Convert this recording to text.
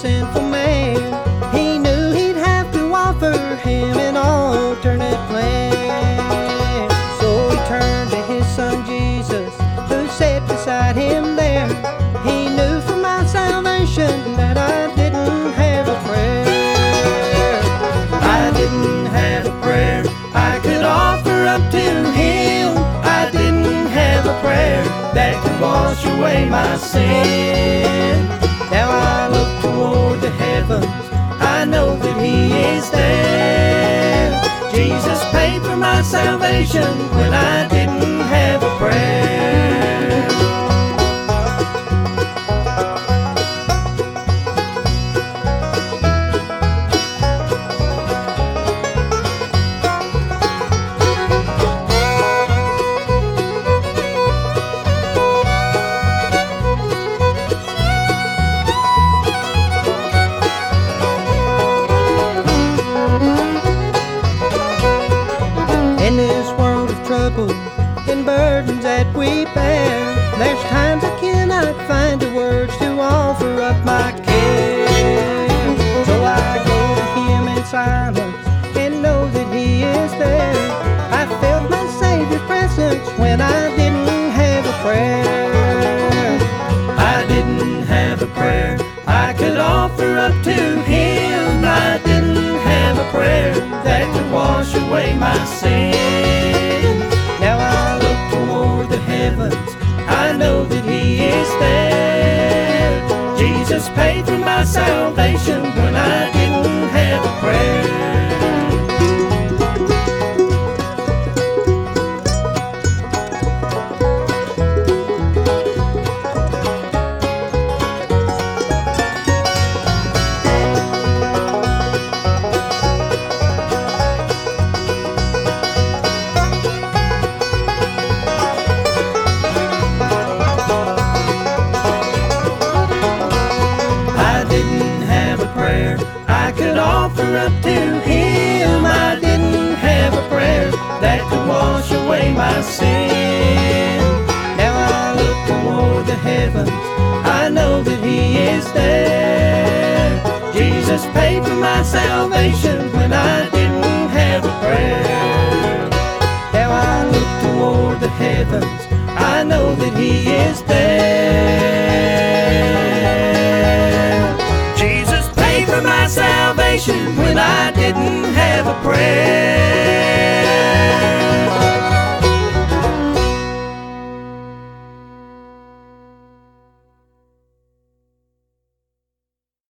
sinful man. He knew he'd have to offer him an alternate plan. So he turned to his son Jesus, who sat beside him there. He knew for my salvation that I didn't have a prayer. I didn't have a prayer I could offer up to him. I didn't have a prayer that could wash away my sin. I know that He is there. Jesus paid for my salvation when I didn't burdens that we bear, there's times I cannot find the words to offer up my care. Paid for my salvation offer up to Him. I didn't have a prayer that could wash away my sin. Now I look toward the heavens, I know that He is there. Jesus paid for my salvation when I didn't have a prayer. Now I look toward the heavens, I know that He is there. When I didn't have a prayer.